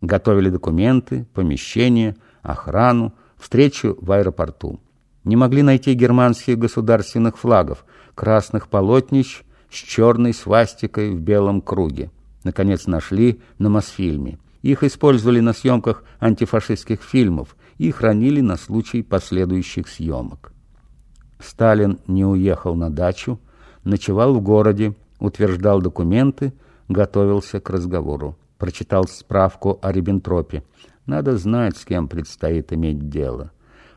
Готовили документы, помещения, охрану, встречу в аэропорту. Не могли найти германских государственных флагов, красных полотнищ с черной свастикой в белом круге. Наконец нашли на Мосфильме. Их использовали на съемках антифашистских фильмов и хранили на случай последующих съемок. Сталин не уехал на дачу, ночевал в городе, утверждал документы, готовился к разговору. Прочитал справку о Риббентропе. Надо знать, с кем предстоит иметь дело.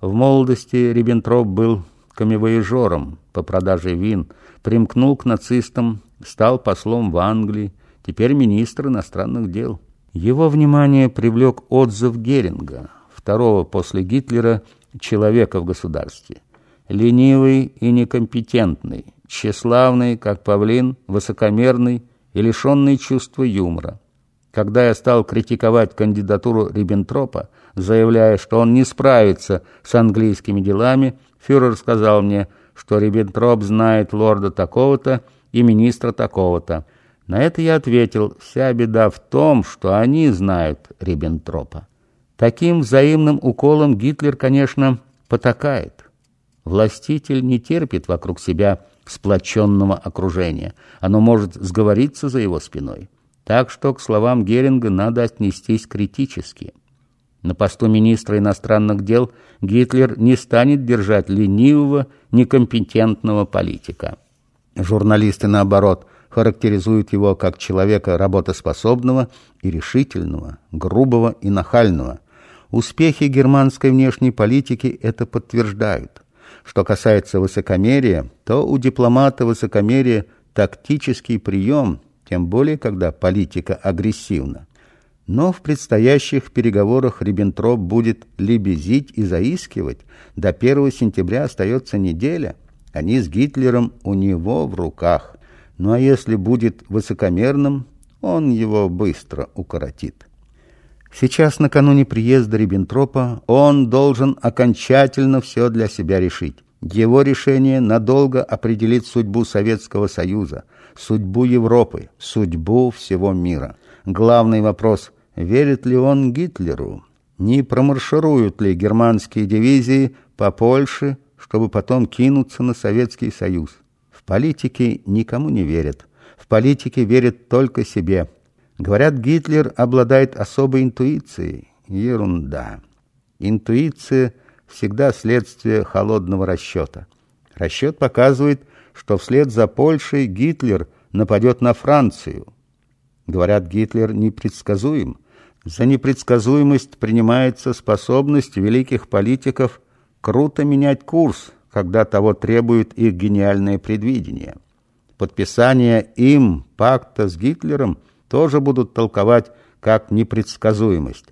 В молодости Риббентроп был камевояжером по продаже вин, примкнул к нацистам, стал послом в Англии, теперь министр иностранных дел. Его внимание привлек отзыв Геринга, второго после Гитлера человека в государстве. Ленивый и некомпетентный, тщеславный, как павлин, высокомерный и лишенный чувства юмора. Когда я стал критиковать кандидатуру Риббентропа, заявляя, что он не справится с английскими делами, фюрер сказал мне, что Риббентроп знает лорда такого-то и министра такого-то. На это я ответил, вся беда в том, что они знают Риббентропа. Таким взаимным уколом Гитлер, конечно, потакает. Властитель не терпит вокруг себя сплоченного окружения. Оно может сговориться за его спиной. Так что к словам Геринга надо отнестись критически. На посту министра иностранных дел Гитлер не станет держать ленивого, некомпетентного политика. Журналисты, наоборот, характеризуют его как человека работоспособного и решительного, грубого и нахального. Успехи германской внешней политики это подтверждают. Что касается высокомерия, то у дипломата высокомерие – тактический прием, тем более, когда политика агрессивна. Но в предстоящих переговорах Риббентроп будет лебезить и заискивать. До 1 сентября остается неделя. Они с Гитлером у него в руках. Ну а если будет высокомерным, он его быстро укоротит. Сейчас, накануне приезда Риббентропа, он должен окончательно все для себя решить. Его решение надолго определит судьбу Советского Союза, судьбу Европы, судьбу всего мира. Главный вопрос – верит ли он Гитлеру? Не промаршируют ли германские дивизии по Польше, чтобы потом кинуться на Советский Союз? В политике никому не верят. В политике верят только себе – Говорят, Гитлер обладает особой интуицией. Ерунда. Интуиция всегда следствие холодного расчета. Расчет показывает, что вслед за Польшей Гитлер нападет на Францию. Говорят, Гитлер непредсказуем. За непредсказуемость принимается способность великих политиков круто менять курс, когда того требует их гениальное предвидение. Подписание им пакта с Гитлером – тоже будут толковать как непредсказуемость.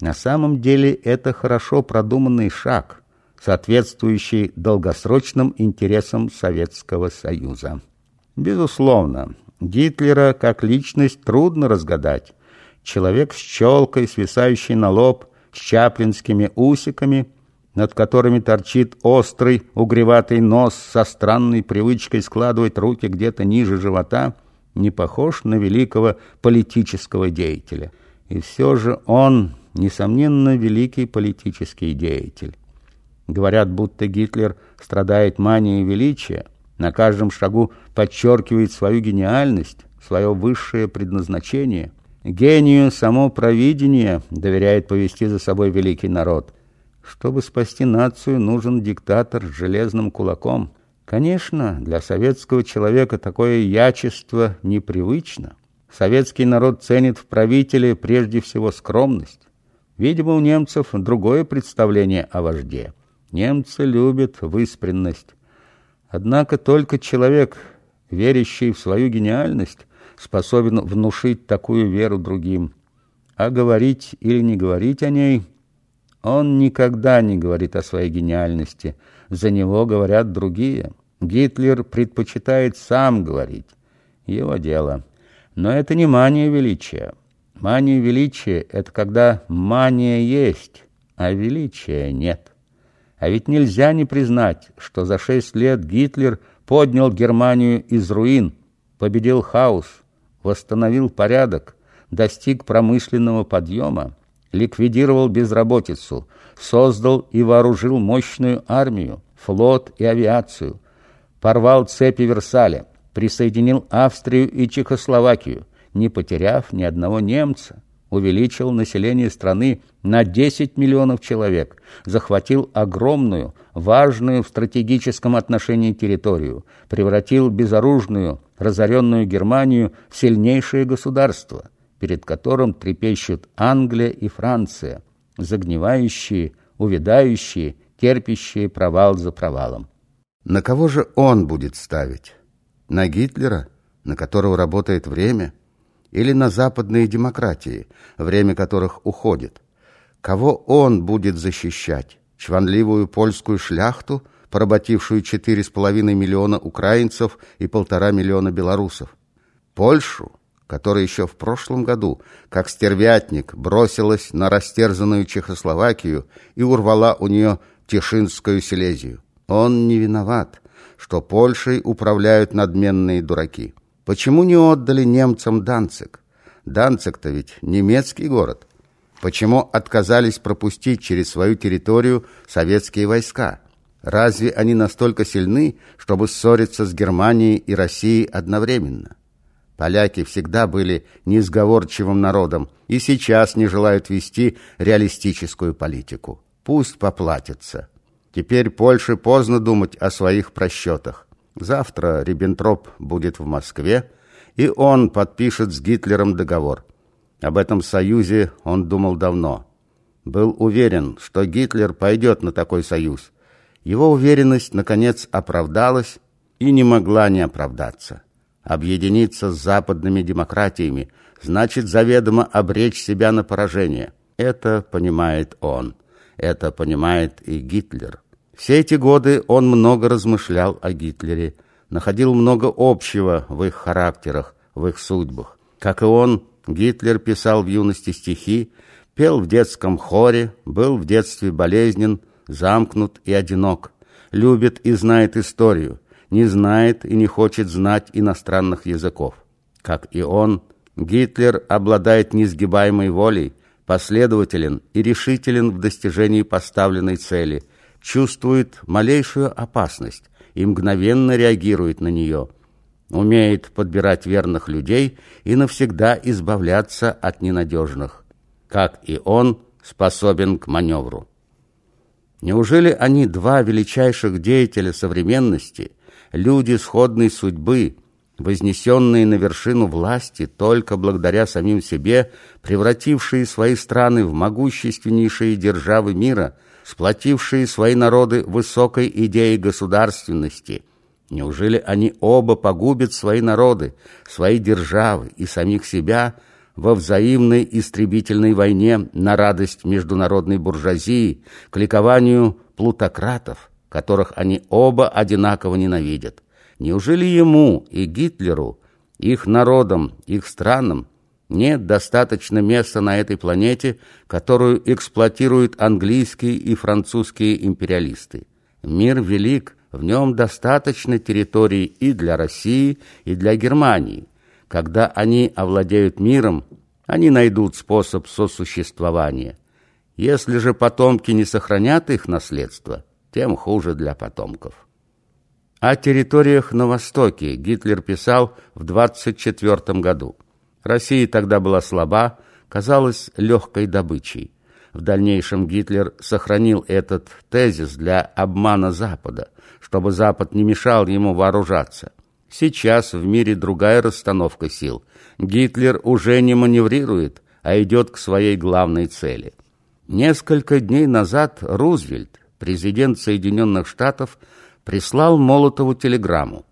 На самом деле это хорошо продуманный шаг, соответствующий долгосрочным интересам Советского Союза. Безусловно, Гитлера как личность трудно разгадать. Человек с челкой, свисающей на лоб, с чаплинскими усиками, над которыми торчит острый угреватый нос со странной привычкой складывать руки где-то ниже живота – не похож на великого политического деятеля. И все же он, несомненно, великий политический деятель. Говорят, будто Гитлер страдает манией величия, на каждом шагу подчеркивает свою гениальность, свое высшее предназначение. Гению само провидение доверяет повести за собой великий народ. Чтобы спасти нацию, нужен диктатор с железным кулаком – Конечно, для советского человека такое ячество непривычно. Советский народ ценит в правителе прежде всего скромность. Видимо, у немцев другое представление о вожде. Немцы любят выспренность. Однако только человек, верящий в свою гениальность, способен внушить такую веру другим. А говорить или не говорить о ней, он никогда не говорит о своей гениальности. За него говорят другие. Гитлер предпочитает сам говорить. Его дело. Но это не мания величия. Мания величия — это когда мания есть, а величия нет. А ведь нельзя не признать, что за шесть лет Гитлер поднял Германию из руин, победил хаос, восстановил порядок, достиг промышленного подъема, ликвидировал безработицу, создал и вооружил мощную армию, флот и авиацию, порвал цепи Версаля, присоединил Австрию и Чехословакию, не потеряв ни одного немца, увеличил население страны на 10 миллионов человек, захватил огромную, важную в стратегическом отношении территорию, превратил безоружную, разоренную Германию в сильнейшее государство, перед которым трепещут Англия и Франция, загнивающие, увядающие, терпящие провал за провалом. На кого же он будет ставить? На Гитлера, на которого работает время? Или на западные демократии, время которых уходит? Кого он будет защищать? Чванливую польскую шляхту, поработившую четыре с половиной миллиона украинцев и полтора миллиона белорусов? Польшу, которая еще в прошлом году, как стервятник, бросилась на растерзанную Чехословакию и урвала у нее Тишинскую Силезию? Он не виноват, что Польшей управляют надменные дураки. Почему не отдали немцам Данцик? Данцик-то ведь немецкий город. Почему отказались пропустить через свою территорию советские войска? Разве они настолько сильны, чтобы ссориться с Германией и Россией одновременно? Поляки всегда были несговорчивым народом и сейчас не желают вести реалистическую политику. Пусть поплатятся. Теперь Польше поздно думать о своих просчетах. Завтра Риббентроп будет в Москве, и он подпишет с Гитлером договор. Об этом союзе он думал давно. Был уверен, что Гитлер пойдет на такой союз. Его уверенность, наконец, оправдалась и не могла не оправдаться. Объединиться с западными демократиями значит заведомо обречь себя на поражение. Это понимает он. Это понимает и Гитлер. Все эти годы он много размышлял о Гитлере, находил много общего в их характерах, в их судьбах. Как и он, Гитлер писал в юности стихи, пел в детском хоре, был в детстве болезнен, замкнут и одинок, любит и знает историю, не знает и не хочет знать иностранных языков. Как и он, Гитлер обладает несгибаемой волей, последователен и решителен в достижении поставленной цели, чувствует малейшую опасность и мгновенно реагирует на нее, умеет подбирать верных людей и навсегда избавляться от ненадежных. Как и он, способен к маневру. Неужели они, два величайших деятеля современности, люди сходной судьбы, вознесенные на вершину власти только благодаря самим себе, превратившие свои страны в могущественнейшие державы мира, сплотившие свои народы высокой идеей государственности. Неужели они оба погубят свои народы, свои державы и самих себя во взаимной истребительной войне на радость международной буржуазии, к ликованию плутократов, которых они оба одинаково ненавидят? Неужели ему и Гитлеру, их народам, их странам нет достаточно места на этой планете, которую эксплуатируют английские и французские империалисты? Мир велик, в нем достаточно территорий и для России, и для Германии. Когда они овладеют миром, они найдут способ сосуществования. Если же потомки не сохранят их наследство, тем хуже для потомков. О территориях на Востоке Гитлер писал в 24 году. Россия тогда была слаба, казалась легкой добычей. В дальнейшем Гитлер сохранил этот тезис для обмана Запада, чтобы Запад не мешал ему вооружаться. Сейчас в мире другая расстановка сил. Гитлер уже не маневрирует, а идет к своей главной цели. Несколько дней назад Рузвельт, президент Соединенных Штатов, прислал Молотову телеграмму.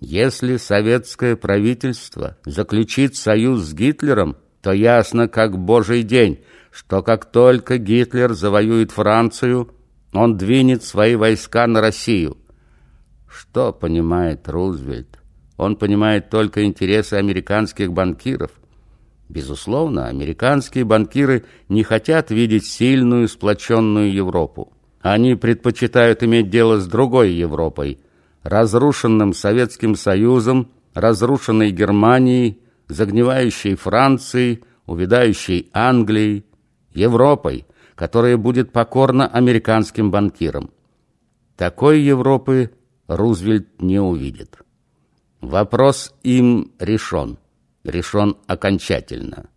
Если советское правительство заключит союз с Гитлером, то ясно как божий день, что как только Гитлер завоюет Францию, он двинет свои войска на Россию. Что понимает Рузвельт? Он понимает только интересы американских банкиров. Безусловно, американские банкиры не хотят видеть сильную, сплоченную Европу. Они предпочитают иметь дело с другой Европой, разрушенным Советским Союзом, разрушенной Германией, загнивающей Францией, увядающей Англией, Европой, которая будет покорна американским банкирам. Такой Европы Рузвельт не увидит. Вопрос им решен, решен окончательно.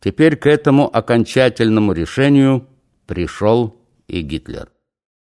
Теперь к этому окончательному решению пришел и Гитлер.